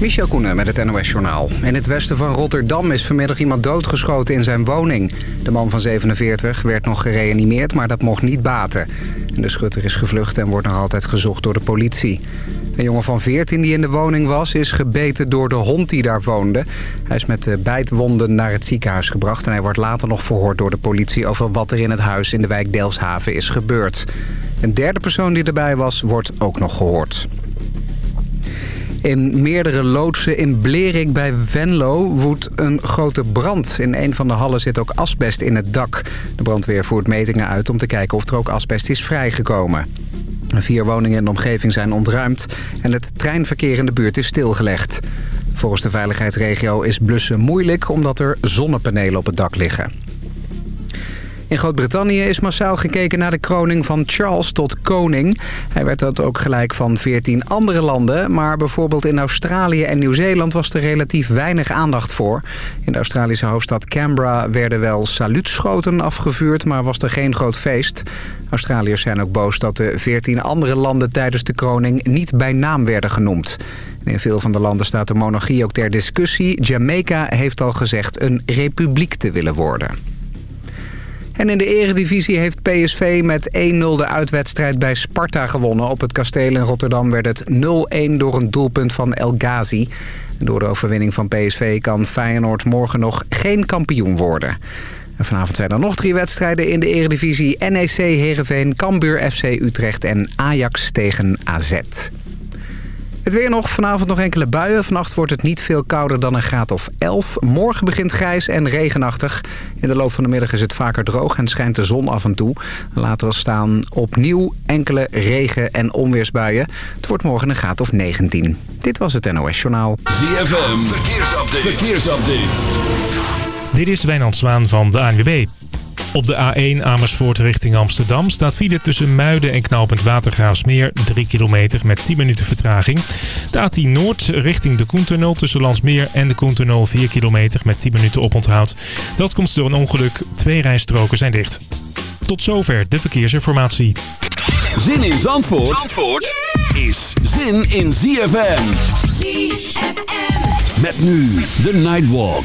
Michel Koenen met het NOS-journaal. In het westen van Rotterdam is vanmiddag iemand doodgeschoten in zijn woning. De man van 47 werd nog gereanimeerd, maar dat mocht niet baten. De schutter is gevlucht en wordt nog altijd gezocht door de politie. Een jongen van 14 die in de woning was, is gebeten door de hond die daar woonde. Hij is met de bijtwonden naar het ziekenhuis gebracht... en hij wordt later nog verhoord door de politie... over wat er in het huis in de wijk Delfshaven is gebeurd. Een derde persoon die erbij was, wordt ook nog gehoord. In meerdere loodsen in Blerik bij Venlo woedt een grote brand. In een van de hallen zit ook asbest in het dak. De brandweer voert metingen uit om te kijken of er ook asbest is vrijgekomen. Vier woningen in de omgeving zijn ontruimd en het treinverkeer in de buurt is stilgelegd. Volgens de veiligheidsregio is blussen moeilijk omdat er zonnepanelen op het dak liggen. In Groot-Brittannië is massaal gekeken naar de kroning van Charles tot koning. Hij werd dat ook gelijk van 14 andere landen. Maar bijvoorbeeld in Australië en Nieuw-Zeeland was er relatief weinig aandacht voor. In de Australische hoofdstad Canberra werden wel saluutschoten afgevuurd... maar was er geen groot feest. Australiërs zijn ook boos dat de 14 andere landen tijdens de kroning niet bij naam werden genoemd. In veel van de landen staat de monarchie ook ter discussie. Jamaica heeft al gezegd een republiek te willen worden. En in de eredivisie heeft PSV met 1-0 de uitwedstrijd bij Sparta gewonnen. Op het kasteel in Rotterdam werd het 0-1 door een doelpunt van El Ghazi. Door de overwinning van PSV kan Feyenoord morgen nog geen kampioen worden. En vanavond zijn er nog drie wedstrijden in de eredivisie. NEC, Heerenveen, Cambuur, FC Utrecht en Ajax tegen AZ. Het weer nog. Vanavond nog enkele buien. Vannacht wordt het niet veel kouder dan een graad of 11. Morgen begint grijs en regenachtig. In de loop van de middag is het vaker droog en schijnt de zon af en toe. Later staan opnieuw enkele regen- en onweersbuien. Het wordt morgen een graad of 19. Dit was het NOS Journaal. ZFM. Verkeersupdate. Verkeersupdate. Dit is Wijnand Zwaan van de ANWB. Op de A1 Amersfoort richting Amsterdam staat file tussen Muiden en Knoopend Watergraafsmeer 3 kilometer met 10 minuten vertraging. De A10 Noord richting de Koentunnel tussen Landsmeer en de Koentunnel 4 kilometer met 10 minuten oponthoud. Dat komt door een ongeluk. Twee rijstroken zijn dicht. Tot zover de verkeersinformatie. Zin in Zandvoort, Zandvoort is zin in ZFM. ZFM. Met nu de Nightwalk.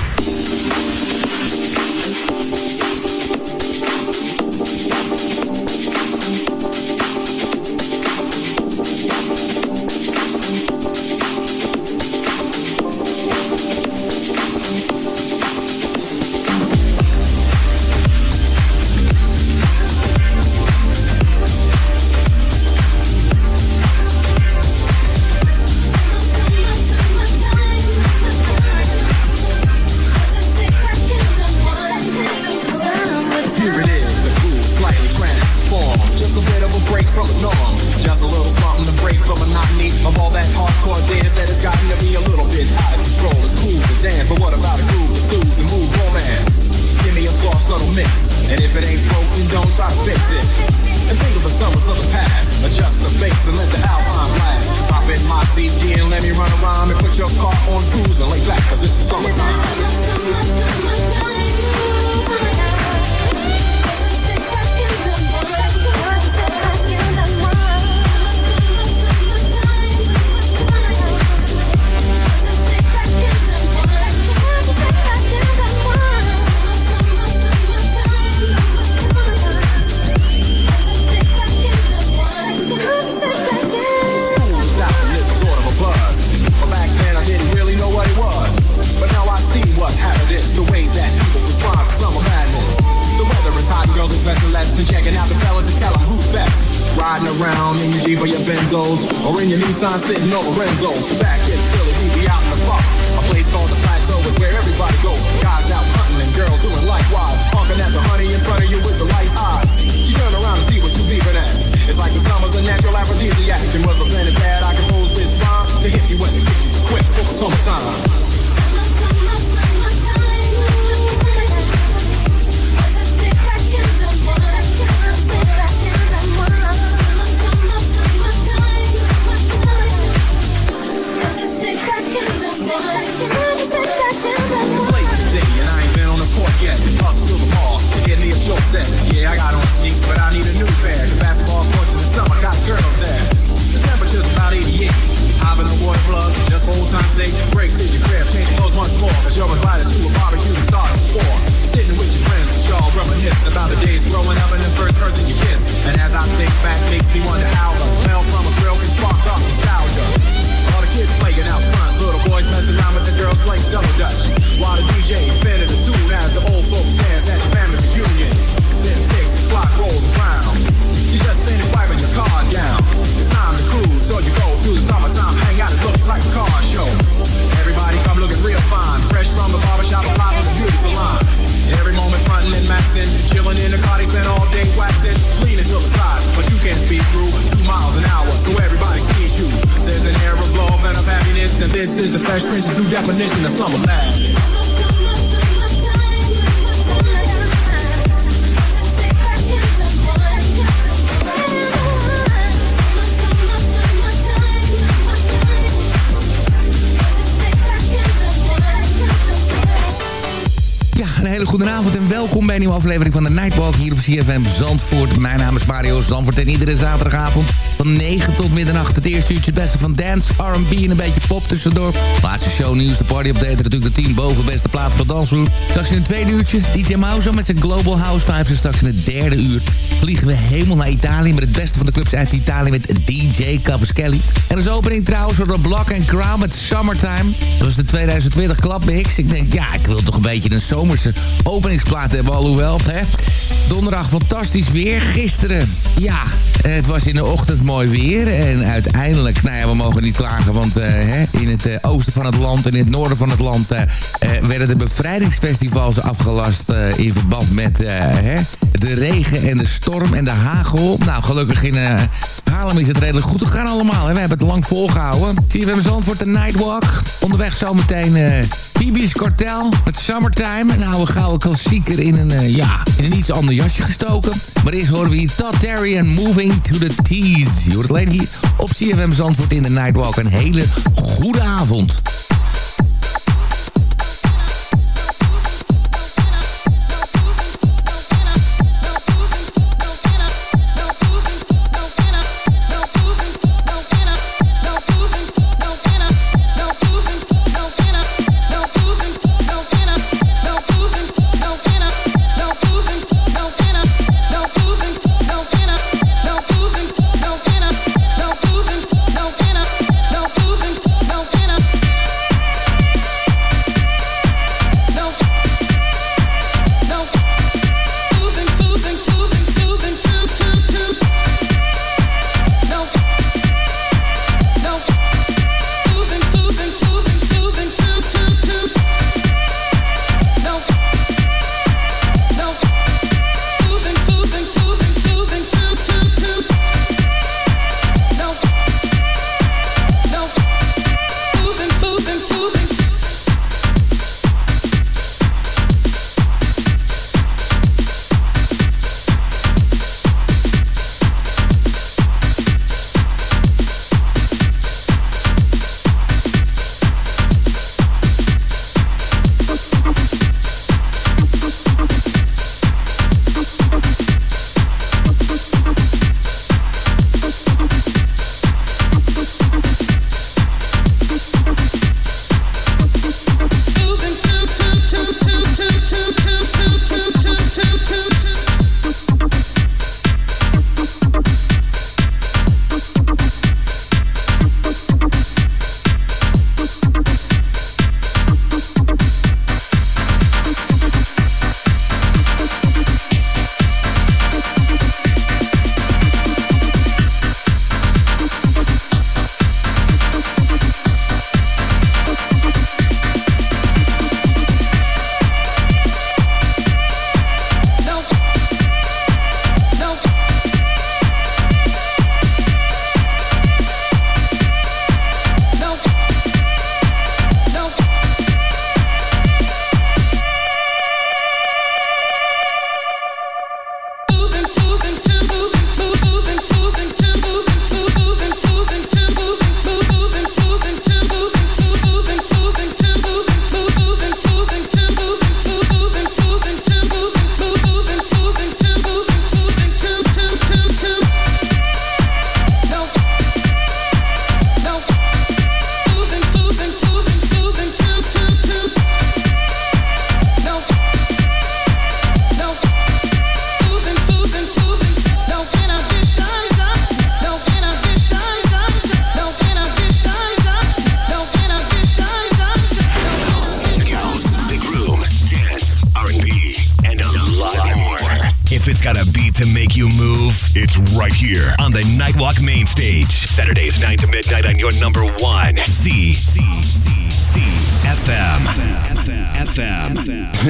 Less and checking out the fellas to tell them who's best. Riding around in your Jeep or your Benzos, or in your Nissan sitting on Lorenzo. Back in Philly, we be out in the park. A place called the Plateau is where everybody go. Guys out hunting and girls doing likewise. Honking at the honey in front of you with the light eyes. You turn around and see what you leaving at. It's like the summer's a natural aphrodisiac. And was a planet bad, I can compose this rhyme to hit you when it hit you quick for the summertime. Me set. Yeah, I got on sneaks, but I need a new pair. Cause basketball courts in the summer got girls there. The temperature's about 88. Hopping the water plug, just for old time's sake. Break to your crib, change clothes once more. Cause you're invited to a barbecue to start at four. Sitting with your friends, y'all reminisce about the days growing up and the first person you kiss. And as I think back, makes me wonder how the smell from a grill can spark up nostalgia. All the kids playing out front, little boys messing around with the girls playing double dutch. While the DJ spinning the tune as the old folks dance at your family reunion. Rolls. You just finished wiping your car down. It's time to cruise, so you go the summertime hangout. It looks like a car show. Everybody come looking real fine, fresh from the barbershop, the beauty salon. Every moment and in the car, they spend all day to the side, but you can't speed through two miles an hour, so everybody sees you. There's an air of love and of happiness, and this is the Fresh Prince's new definition of summer madness. Hele goede avond en welkom bij een nieuwe aflevering van de Nightwalk hier op CFM Zandvoort. Mijn naam is Mario Zandvoort en iedere zaterdagavond van 9 tot middernacht het eerste uurtje het beste van dance, R&B en een beetje pop tussendoor. Laatste show nieuws, de party update, natuurlijk de 10 boven beste plaat voor dansvloer. Straks in het tweede uurtje DJ Mauzo met zijn Global House Vibes en straks in het derde uur vliegen we helemaal naar Italië met het beste van de clubs uit Italië met DJ Cavaschelli. En als opening trouwens door Block and Crown met Summertime. Dat was de 2020 Clubmix. Ik denk, ja, ik wil toch een beetje een zomerse openingsplaat hebben, alhoewel, hè. Donderdag fantastisch weer. Gisteren, ja, het was in de ochtend mooi weer. En uiteindelijk, nou ja, we mogen niet klagen, want eh, hè, in het eh, oosten van het land en in het noorden van het land... eh, werden de bevrijdingsfestivals afgelast in verband met hè, de regen en de storm en de hagel. Nou, gelukkig in eh, Haarlem is het redelijk goed gegaan allemaal. We hebben het lang volgehouden. Hebben Zandvoort de Nightwalk. Onderweg zometeen... eh Phoebe's Kartel met Summertime. Nou, we gaan klassieker in een, eh, ja, in een iets ander jasje gestoken. Maar eerst horen we hier Todd Terry en Moving to the Tees. Je hoort alleen hier op CFM Zandvoort in de Nightwalk. Een hele goede avond.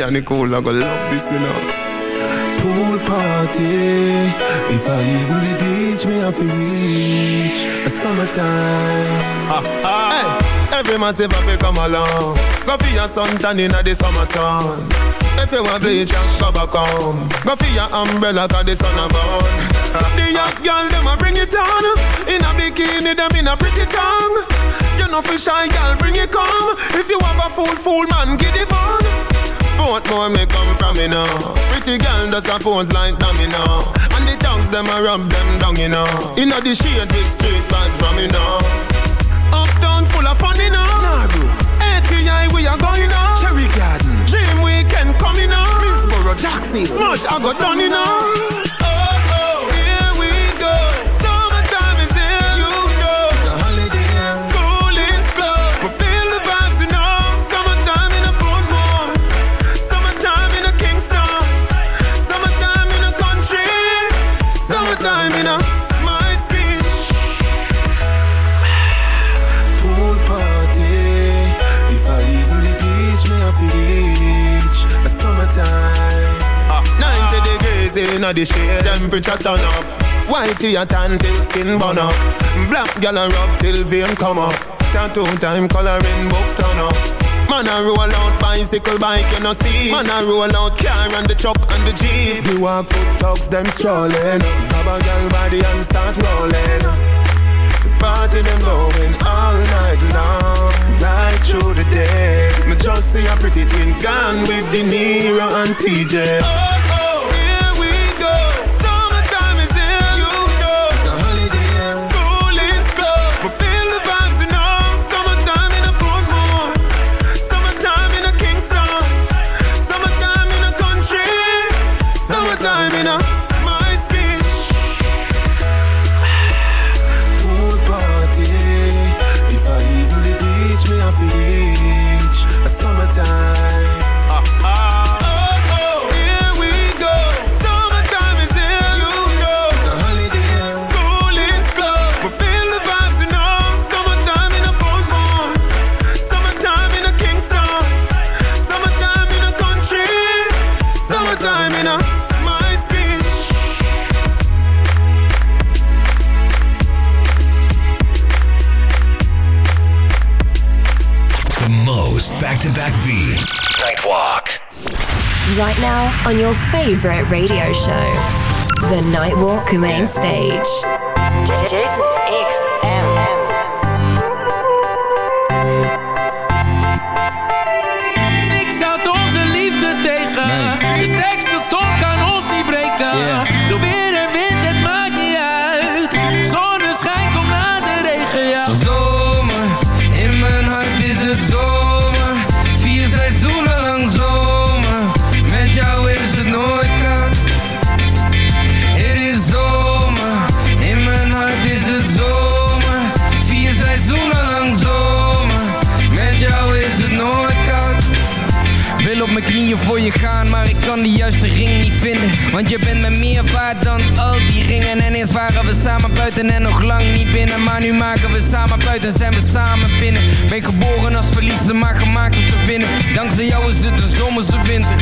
FM. Yeah, Nicole, I gonna love this, you know. Pool party. If I even the beach, me have to reach. A summertime. Ah, ah. Hey, every massive have to come along. Go for your sun tan in the summer sun. If you want bleach, go back home. Go for your umbrella, cause the sun a burn. The young girl, them a bring it on. In a bikini, them in a pretty tongue. You know for shy girl, bring it come. If you have a fool, fool man, get it on. Both more may come from me now. Pretty girl does a pose like dummy now. And the tongues them a rub them down, you know. Inna the shade with straight vibes from me now. Uptown full of fun, you know. Nah, bro. ATI we are going now. Cherry Garden. Dream weekend coming now. Middlesboro, Jackson. Smash, I got done, you know. 90 degrees in the shade. Temperature turn up. White tea tan till skin burn up. Black gal a rub till vein come up. Tattoo time coloring book turn up. Man a roll out bicycle bike you know see Man a roll out car and the truck and the jeep We walk foot dogs them strolling Grab a gal body and start rolling The party them going all night long Right through the day Me just see a pretty twin gone with De Niro and TJ oh, Right now on your favorite radio show, The Nightwalk Main Stage. Jason Maar nu maken we samen buiten en zijn we samen binnen. Ben geboren als verliezer, maar gemaakt om te winnen. Dankzij jou is het een zomerse winter.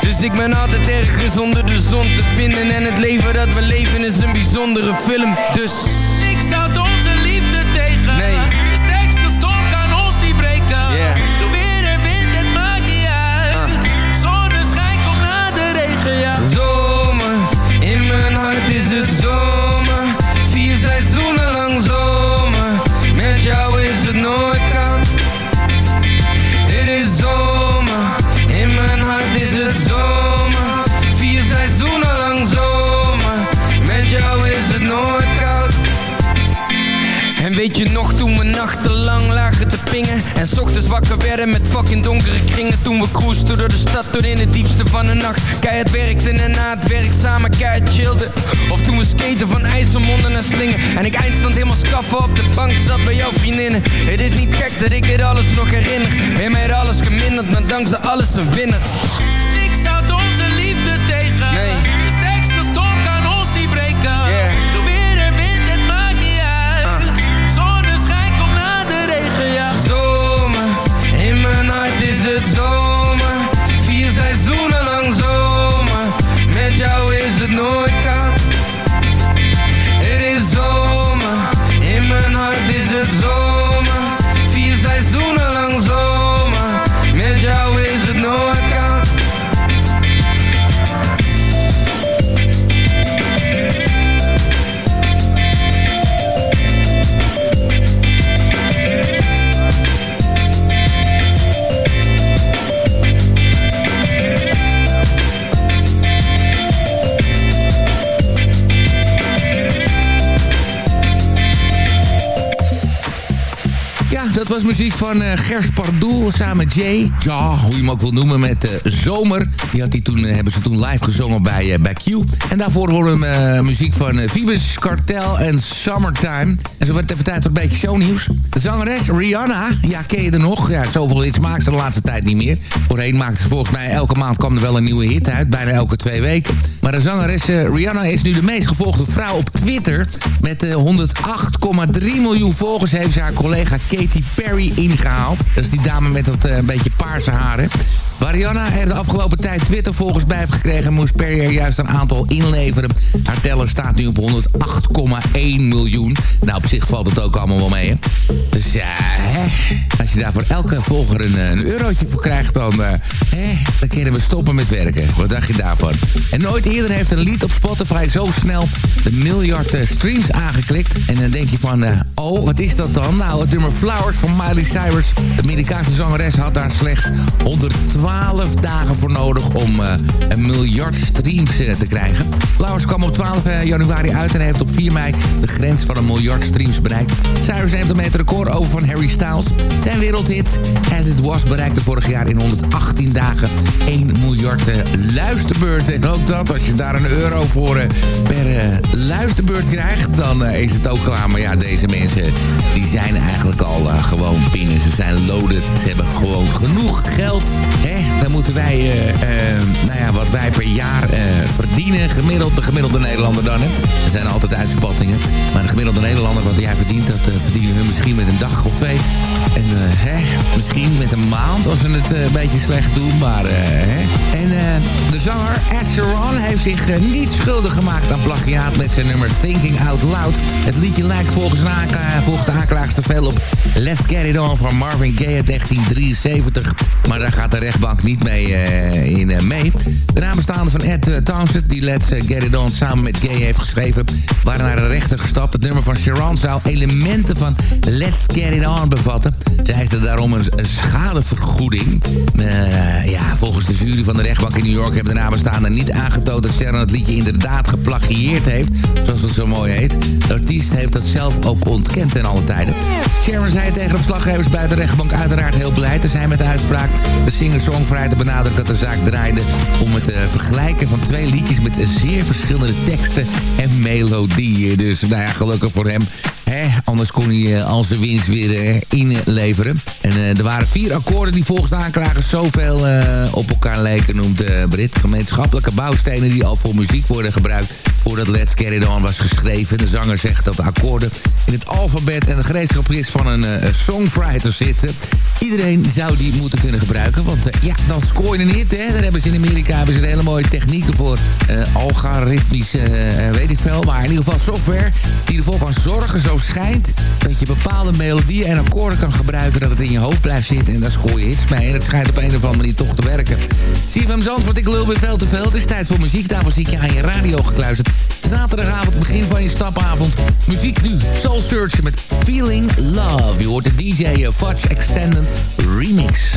Dus ik ben altijd ergens onder de zon te vinden. En het leven dat we leven is een bijzondere film. Dus wakker werden met fucking donkere kringen. Toen we cruisten door de stad tot in het diepste van de nacht. Keihard werkten en na het werk samen keihard chillden. Of toen we skaten van IJsselmonden naar Slingen. En ik eindstand helemaal skaffen op de bank zat bij jouw vriendinnen. Het is niet gek dat ik dit alles nog herinner. Ben mij alles geminderd, maar dankzij alles een winnaar. Niks houdt onze liefde tegen. Nee. Van uh, Gers samen met Jay. Ja, hoe je hem ook wil noemen, met uh, Zomer. Die had die toen, uh, hebben ze toen live gezongen bij, bij Q. En daarvoor horen we muziek van Phoebus, Cartel en Summertime. En zo het even tijd voor een beetje shownieuws. De zangeres Rihanna, ja, ken je er nog? Ja, zoveel hits maakt ze de laatste tijd niet meer. Voorheen maakte ze volgens mij elke maand kwam er wel een nieuwe hit uit. Bijna elke twee weken. Maar de zangeres Rihanna is nu de meest gevolgde vrouw op Twitter. Met 108,3 miljoen volgers heeft ze haar collega Katy Perry Dat is die dame met dat uh, beetje paarse haren. Mariana er de afgelopen tijd Twitter-volgers bij heeft gekregen... moest Perry er juist een aantal inleveren. Haar teller staat nu op 108,1 miljoen. Nou, op zich valt het ook allemaal wel mee, hè? Dus ja, hè, als je daar voor elke volger een, een eurotje voor krijgt... dan, uh, hè, dan kunnen we stoppen met werken. Wat dacht je daarvan? En nooit eerder heeft een lied op Spotify zo snel... de miljard streams aangeklikt. En dan denk je van, oh, wat is dat dan? Nou, het nummer Flowers van Miley Cyrus. De Amerikaanse zangeres had daar slechts 112 12 dagen voor nodig om uh, een miljard streams uh, te krijgen. Flowers kwam op 12 uh, januari uit en heeft op 4 mei de grens van een miljard streams bereikt. Cyrus neemt ermee het record over van Harry Styles. Zijn wereldhit As It Was bereikte vorig jaar in 118 dagen 1 miljard luisterbeurten. En ook dat, als je daar een euro voor per luisterbeurt krijgt, dan is het ook klaar. Maar ja, deze mensen die zijn eigenlijk al gewoon binnen. Ze zijn loaded. Ze hebben gewoon genoeg geld. Dan moeten wij, uh, uh, nou ja, wat wij per jaar uh, verdienen. Gemiddeld, de gemiddelde Nederlander dan. Hè? Er zijn altijd uitspattingen. Maar de gemiddelde Nederlander, wat jij verdient, dat verdienen we misschien met een dag of twee. En hè, misschien met een maand als we het een beetje slecht doen. Maar, hè. En de zanger Ed Sheeran heeft zich niet schuldig gemaakt aan plagiaat met zijn nummer Thinking Out Loud. Het liedje lijkt volgens, volgens de aanklaagster veel op Let's Get It On van Marvin Gaye uit 1973. Maar daar gaat de rechtbank niet mee, uh, in uh, mee. De namenstaande van Ed uh, Townsend, die Let's Get It On samen met Gay heeft geschreven... waren naar de rechter gestapt. Het nummer van Sharon zou elementen van Let's Get It On bevatten. Zij eiste daarom een, schadevergoeding. ja, volgens de jury van de rechtbank in New York... hebben de namenstaanden niet aangetoond dat Sharon het liedje inderdaad geplagieerd heeft. Zoals het zo mooi heet. De artiest heeft dat zelf ook ontkend ten alle tijden. Sharon zei tegen de verslaggevers bij de rechtbank uiteraard heel blij te zijn met de uitspraak. De benadrukt dat de zaak draaide om het uh, vergelijken van twee liedjes met zeer verschillende teksten en melodieën. Dus nou ja, gelukkig voor hem Hè, anders kon hij uh, al zijn winst weer uh, inleveren. En er waren vier akkoorden die volgens de aanklagers zoveel op elkaar leken, noemt Brit. Gemeenschappelijke bouwstenen die al voor muziek worden gebruikt voordat Let's Get It On was geschreven. De zanger zegt dat de akkoorden in het alfabet en de gereedschap is van een songwriter zitten. Iedereen zou die moeten kunnen gebruiken, want ja, dan scoor je een hit. Hè. Daar hebben ze in Amerika hebben ze hele mooie technieken voor. algoritmisch, weet ik veel. Maar in ieder geval software die ervoor kan zorgen, zo schijnt dat je bepaalde melodieën en akkoorden kan gebruiken... dat het in je hoofd blijft zitten en daar scoor je hits mee. En dat schijnt op een of andere manier toch te werken. Zie je van Zandvoort, ik lul weer veel te veel. Het is tijd voor muziek, daarvoor ik je aan je radio gekluisterd. Zaterdagavond, begin van je stapavond. Muziek nu, Soul Search met Feeling Love. Je hoort de DJ Fudge Extended Remix.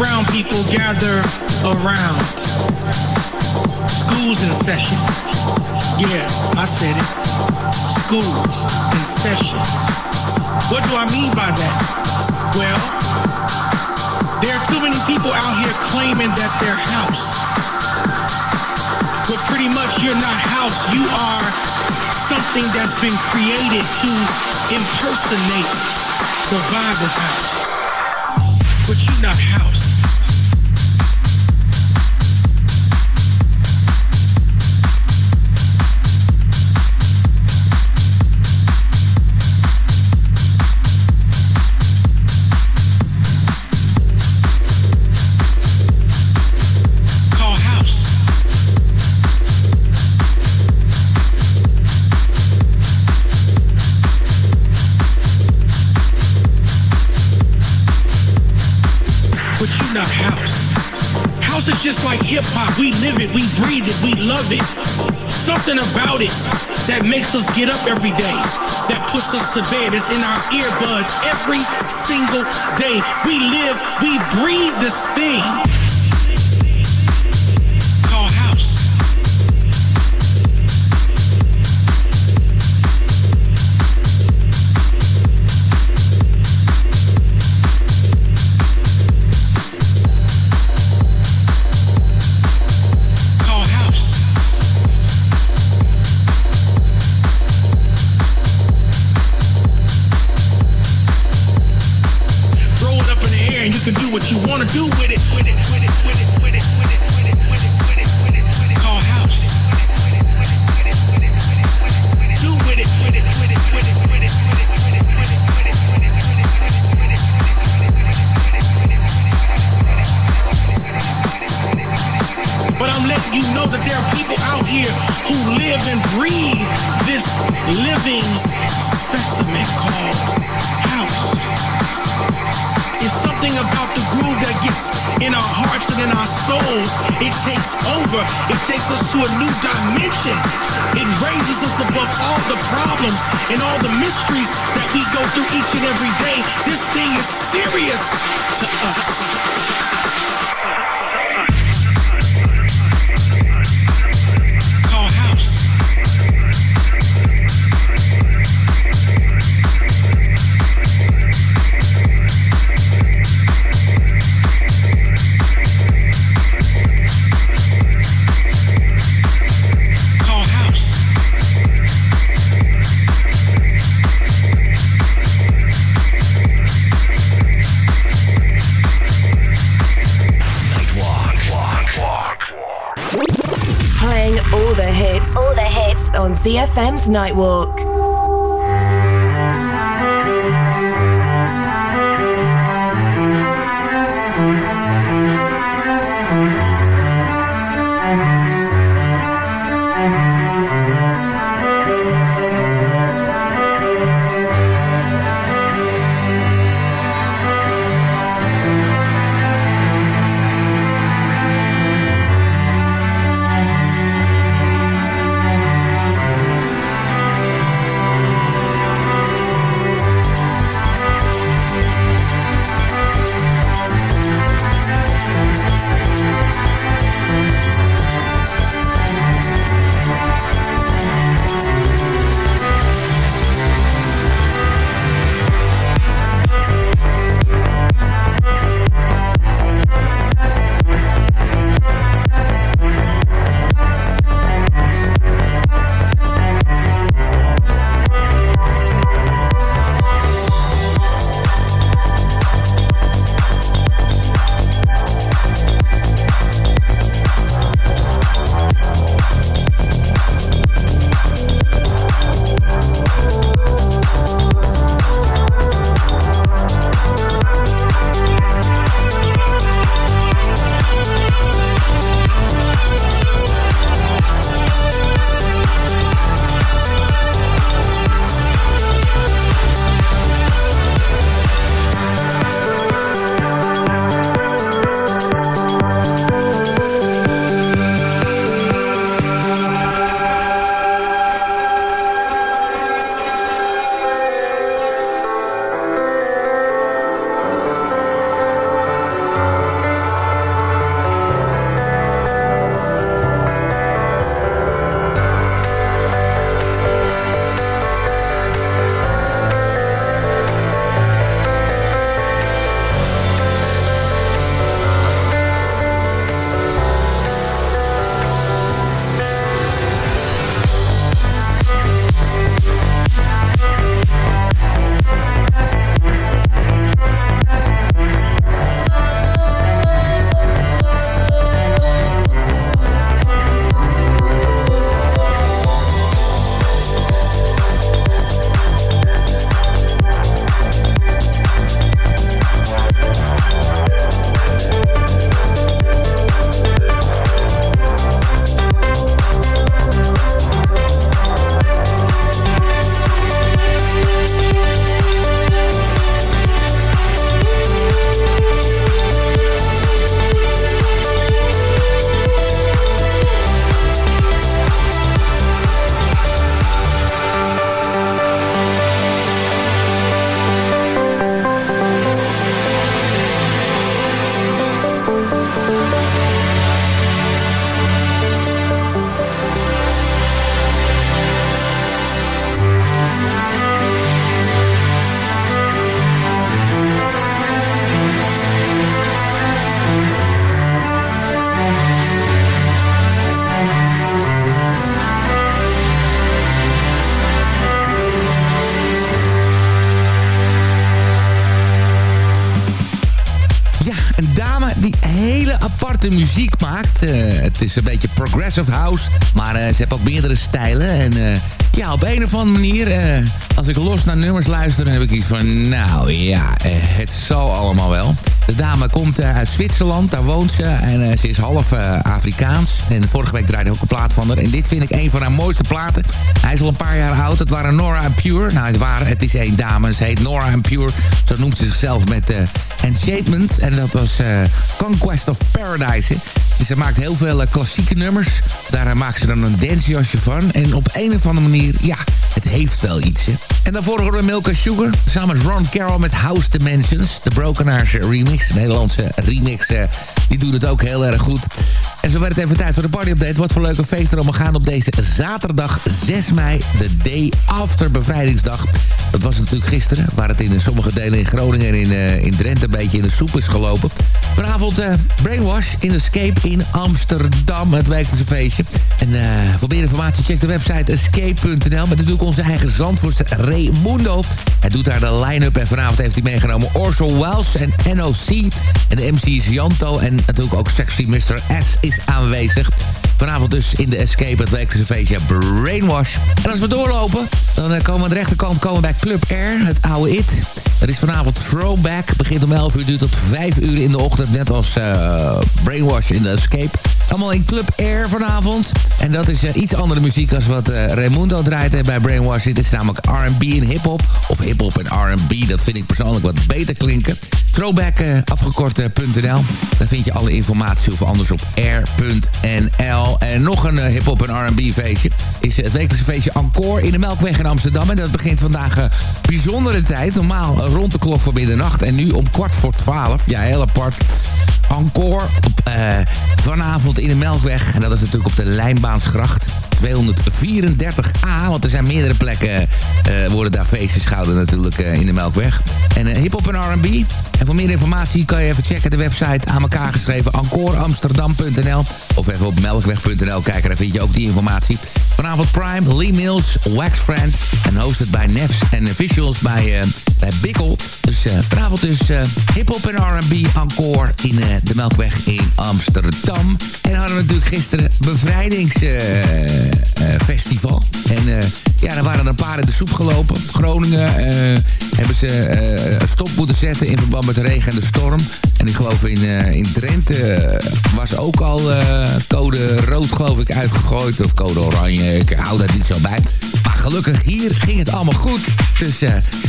around, people, gather around. School's in session. Yeah, I said it. School's in session. What do I mean by that? Well, there are too many people out here claiming that they're house. But pretty much you're not house, you are something that's been created to impersonate the vibe of house. But you're not house. like hip hop. We live it, we breathe it, we love it. Something about it that makes us get up every day, that puts us to bed. It's in our earbuds every single day. We live, we breathe this thing. and you can do what you wanna do with it. With it, with it, with it, with it, with it. But I'm letting you know that there are people out here who live and breathe this living specimen called house. It's something about the groove that gets in our hearts and in our souls. It takes over. It takes us to a new dimension. It raises us above all the problems and all the mysteries that we go through each and every day. This thing is serious to us. Nightwalk. Progressive house, maar eh, ze hebben ook meerdere stijlen. En eh, ja, op een of andere manier, als ik los naar nummers luister... dan heb ik iets van, nou ja, het zal allemaal wel. De dame komt uit Zwitserland, daar woont ze. En ze is half Afrikaans. En vorige week draaide ook een plaat van haar. En dit vind ik een van haar mooiste platen. Hij is al een paar jaar oud. Het waren Nora en Pure. Nou, het, waren, het is één dame. Ze heet Nora en Pure. Zo noemt ze zichzelf met Enchantment. En dat was Conquest of Paradise. Dus ze maakt heel veel klassieke nummers. Daar maakt ze dan een dancejasje van. En op een of andere manier, ja, het heeft wel iets. Hè. En daarvoor horen we Milka Sugar. Samen met Ron Carroll met House Dimensions. De Brokenaars remix. De Nederlandse remix. die doen het ook heel erg goed. En zo werd het even tijd voor de party update. Wat voor leuke feesten er gaan op deze zaterdag 6 mei. De day after bevrijdingsdag. Dat was natuurlijk gisteren. Waar het in sommige delen in Groningen en in, uh, in Drenthe een beetje in de soep is gelopen. Vanavond uh, Brainwash in Escape in Amsterdam. Het een feestje. En uh, voor meer informatie check de website escape.nl. Met natuurlijk onze eigen zandvoerster Raimundo. Hij doet daar de line-up. En vanavond heeft hij meegenomen Orson Welles en NOC. En de MC is Janto. En natuurlijk ook Sexy Mr. S is aanwezig. Vanavond dus in de Escape, het wekelijkse feestje Brainwash. En als we doorlopen, dan eh, komen we aan de rechterkant komen bij Club Air, het oude IT. Dat is vanavond Throwback. Begint om 11 uur, duurt tot 5 uur in de ochtend. Net als uh, Brainwash in de Escape. Allemaal in Club Air vanavond. En dat is uh, iets andere muziek als wat uh, Raimundo draait bij Brainwash. Dit is namelijk R&B en hip-hop. Of hip-hop en R&B, dat vind ik persoonlijk wat beter klinken. Throwback afgekort.nl. Daar vind je alle informatie of anders op air.nl. En nog een hip-hop en R&B feestje. Is het wekelijkse feestje Encore in de Melkweg in Amsterdam. En dat begint vandaag bijzondere tijd. Normaal rond de klok van middernacht. En nu om kwart voor twaalf. Ja, heel apart. Encore op, uh, vanavond in de Melkweg. En dat is natuurlijk op de Lijnbaansgracht 234A. Want er zijn meerdere plekken, worden daar feestjes gehouden natuurlijk in de Melkweg. En uh, hip-hop en R&B. En voor meer informatie kan je even checken de website aan elkaar geschreven. encoreamsterdam.nl Of even op melkweg.nl kijken, daar vind je ook die informatie. Vanavond Prime, Lee Mills, Wax Friend. En hosted bij Nefs en Officials bij, bij Bikkel. Dus vanavond dus hip-hop en R&B encore in de Melkweg in Amsterdam. En hadden natuurlijk gisteren bevrijdingsfestival. en ja, er waren er een paar in de soep gelopen. Groningen hebben ze stop moeten zetten in verband met de regen en de storm. En ik geloof in, in Drenthe was ook al code rood geloof ik uitgegooid. Of code oranje, ik hou dat niet zo bij. Gelukkig hier ging het allemaal goed. Dus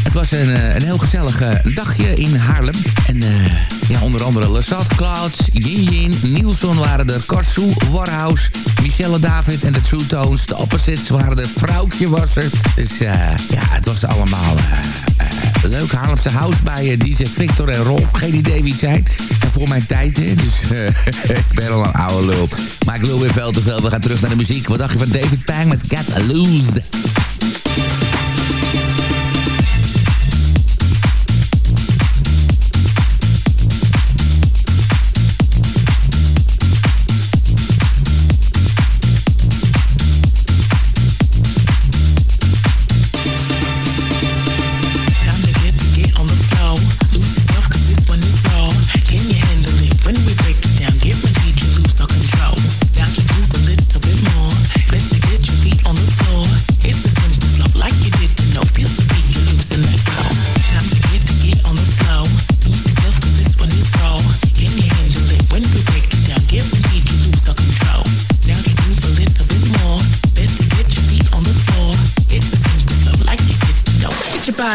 het was een, een heel gezellig dagje in Haarlem. En ja, onder andere Lesat, Clouds, Yin Nielsen waren er, Karsu, Warhouse, Michelle David en de True Tones. De Opposites waren er, Vrouwtje was er. Dus uh, ja, het was allemaal uh, uh, leuk. Haarlemse House bij DJ Victor en Rolf. Geen idee wie het zijn. En voor mijn tijd, hè. Dus ik ben al een oude lul. Maar ik lul weer veel te veel. We gaan terug naar de muziek. Wat dacht je van David Pang met Get Loose? Thank you.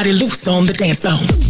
Body loose on the dance floor.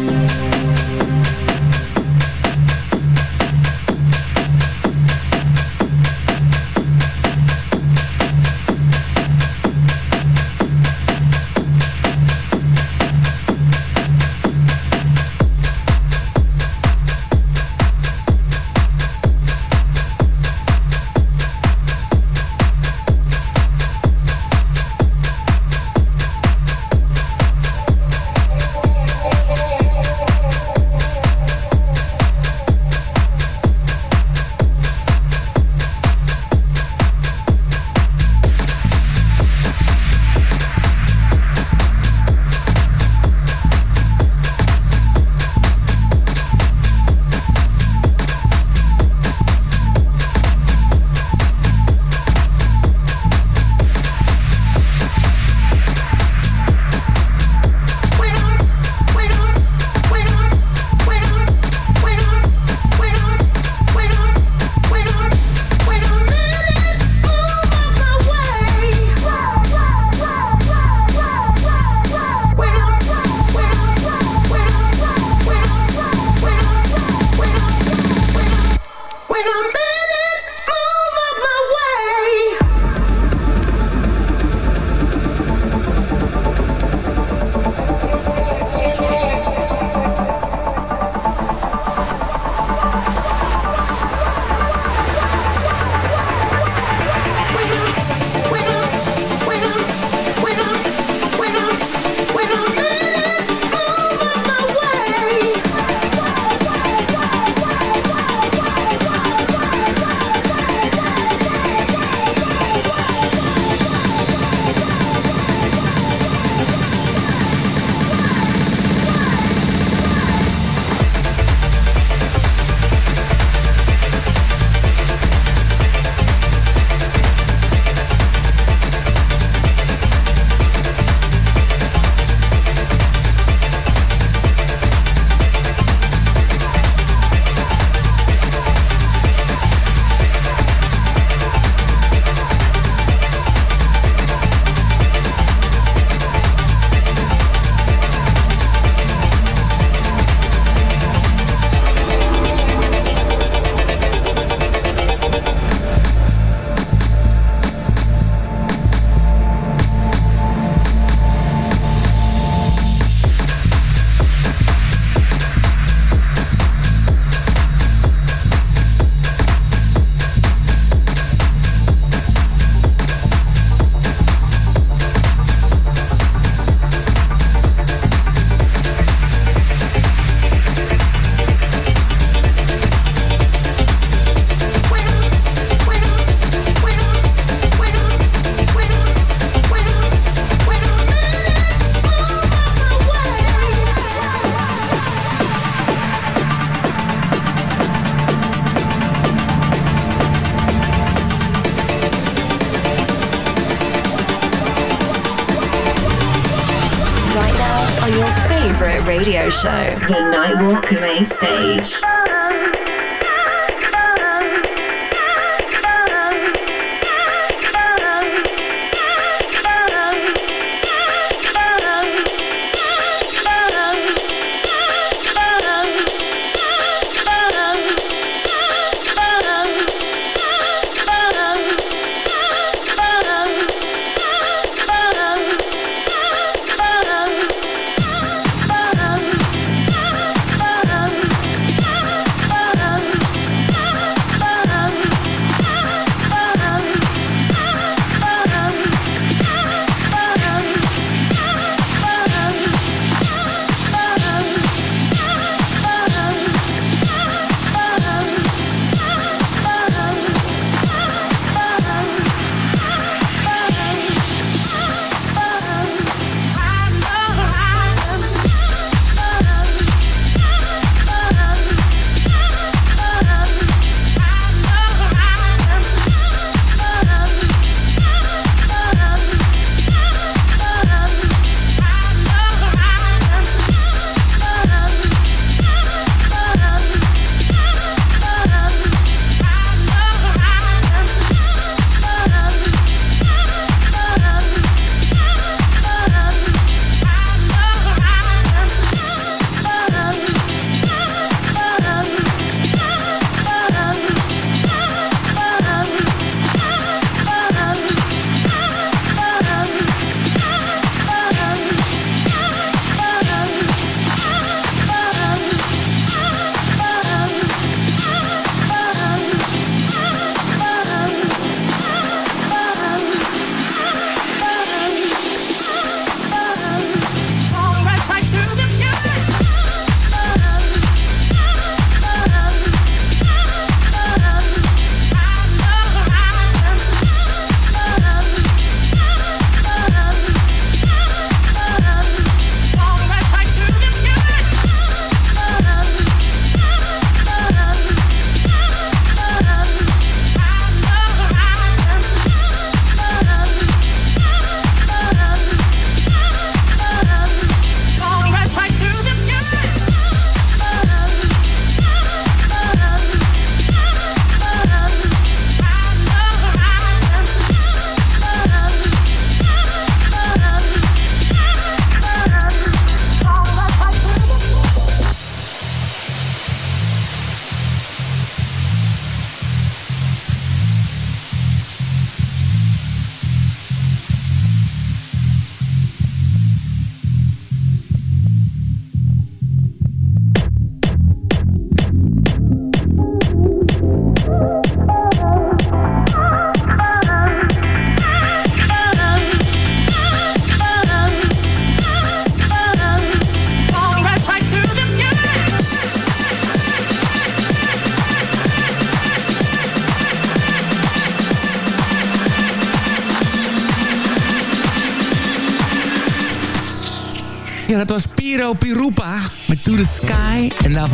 say.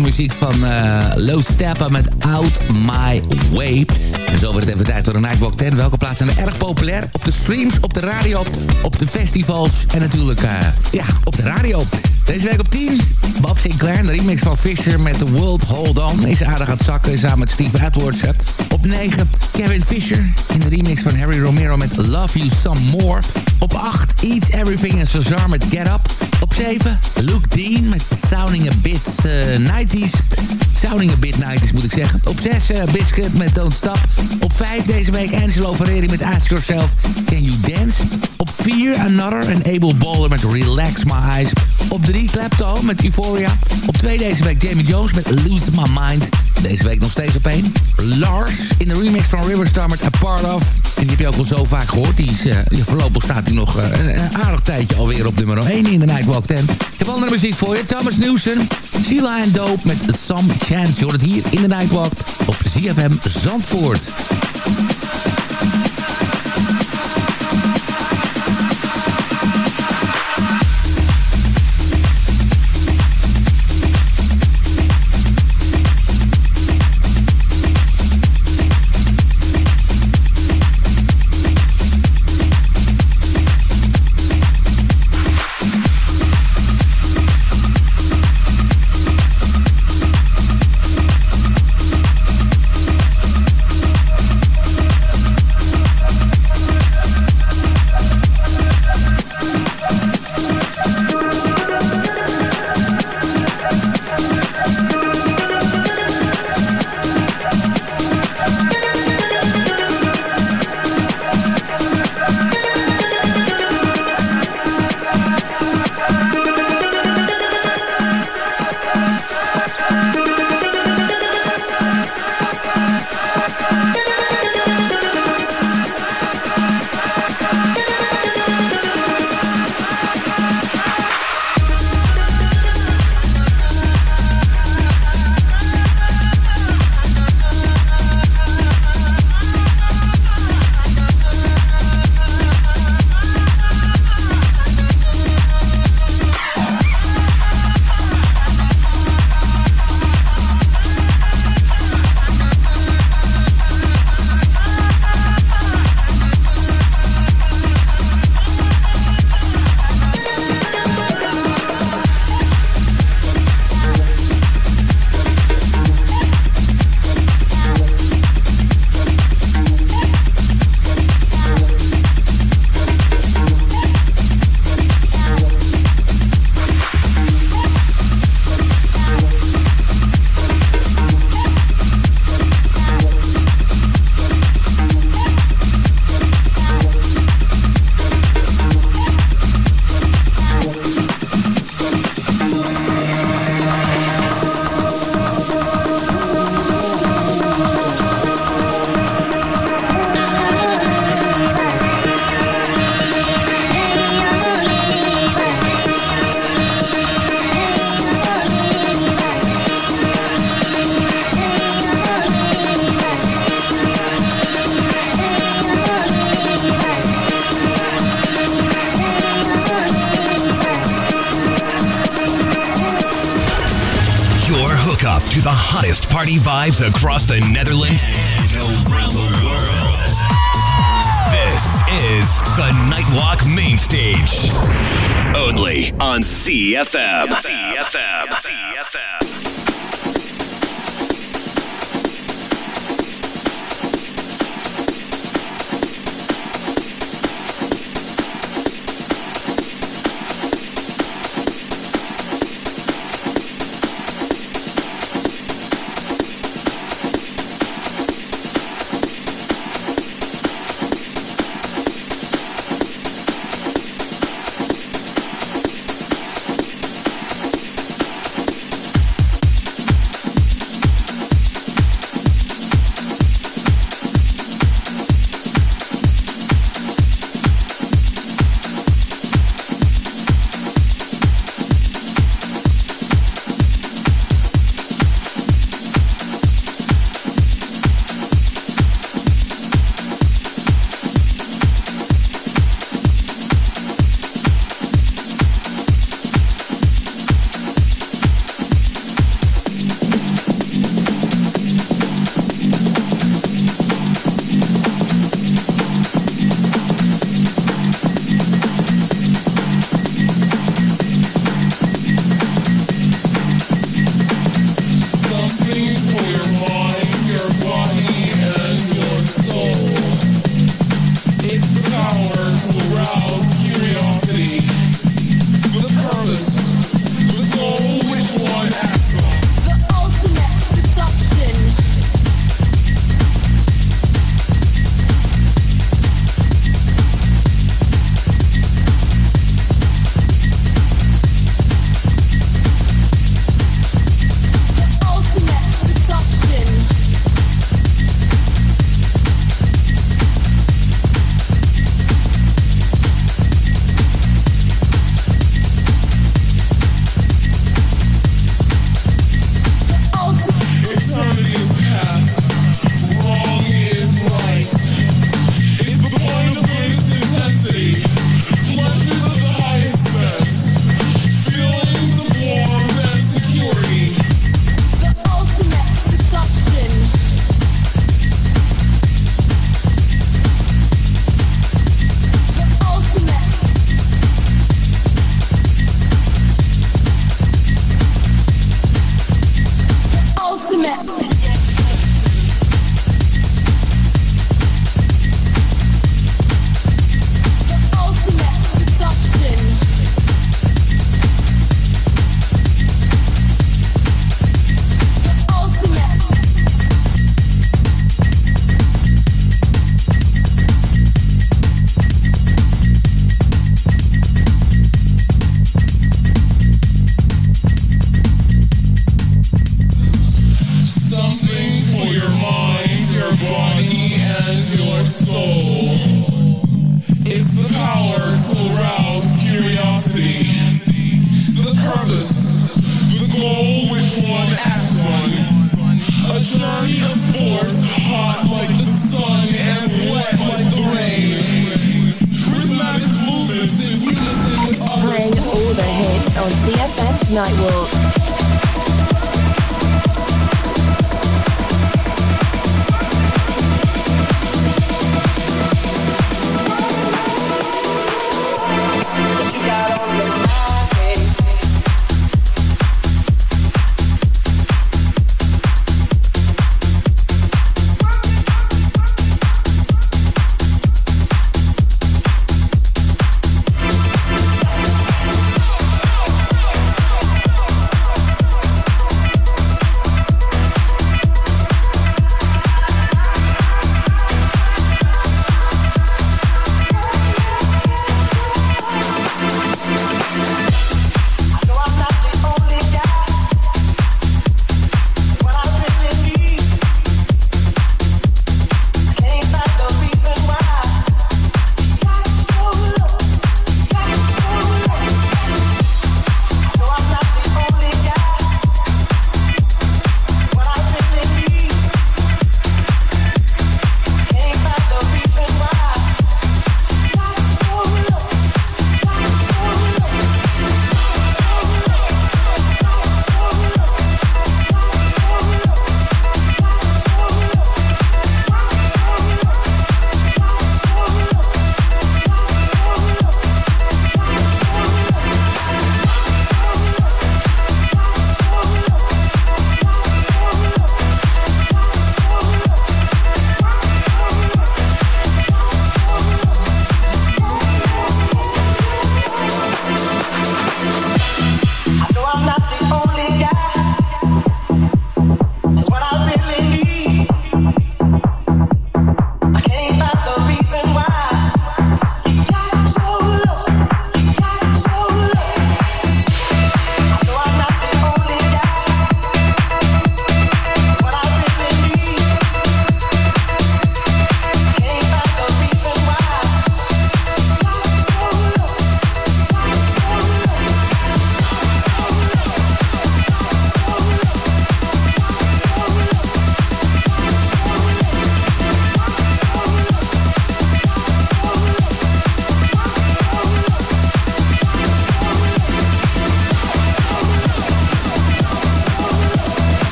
Muziek van uh, Low Steppa met Out My Way. En zo wordt het even tijd voor de Nightwalk 10. Welke plaatsen zijn erg populair? Op de streams, op de radio, op de festivals en natuurlijk uh, ja, op de radio. Deze week op 10, Bob Sinclair, de remix van Fisher met The World Hold On. Is aardig aan zakken samen met Steve Edwards. Op 9, Kevin Fisher in de remix van Harry Romero met Love You Some More. Op 8, Eats Everything en Cesar met Get Up. Op 7, Luke Dean met Sounding a Bit uh, 90s. Sounding a Bit 90s moet ik zeggen. Op 6, uh, Biscuit met Don't Stop. Op 5 deze week Angelo Ferreri met Ask Yourself, Can You Dance? Op 4, Another en Abel Bowler met Relax My Eyes. Op 3, Clapton met Euphoria. Op 2 deze week Jamie Jones met Lose My Mind. Deze week nog steeds op 1. Lars in de remix van Riverstar met A Part Of. En die heb je ook al zo vaak gehoord. Die is, die voorlopig staat hij nog uh, een aardig tijdje alweer op nummer 1 in de Nightwalk 10. Ik heb andere muziek voor je. Thomas Newson, Sheila en Dope met Some Chance. Je hoort het hier in de Nightwalk op ZFM Zandvoort. Across the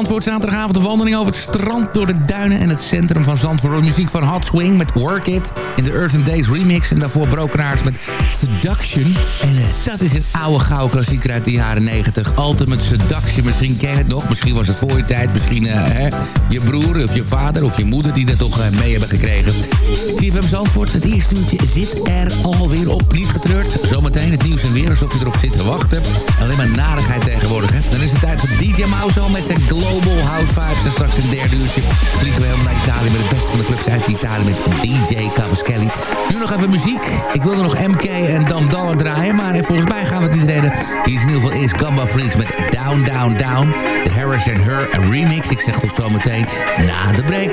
Zandvoort, zaterdagavond een wandeling over het strand... door de duinen en het centrum van Zandvoort. Muziek van Hot Swing met Work It in de Earth and Days remix. En daarvoor Brokenaars met Seduction. En uh, dat is een oude gouden klassieker uit de jaren 90. Ultimate Seduction, misschien ken je het nog. Misschien was het voor je tijd. Misschien uh, hè, je broer of je vader of je moeder die dat toch uh, mee hebben gekregen. CFM Zandvoort, het eerste uurtje zit er alweer op. Niet getreurd. Zometeen het nieuws en weer alsof je erop zit te wachten. Alleen maar narigheid tegenwoordig. Hè. Dan is het tijd voor DJ Mouse met zijn met Global House Vibes. En straks in derde uurtje vliegen we helemaal naar Italië... met de beste van de clubs uit Italië met DJ Cavaschelli. Nu nog even muziek. Ik wilde nog MK en Dam draaien... maar volgens mij gaan we het niet redden. Hier is in ieder geval eerst Gamba Freaks met Down, Down, Down. De Harris and Her remix. Ik zeg tot zometeen na de break.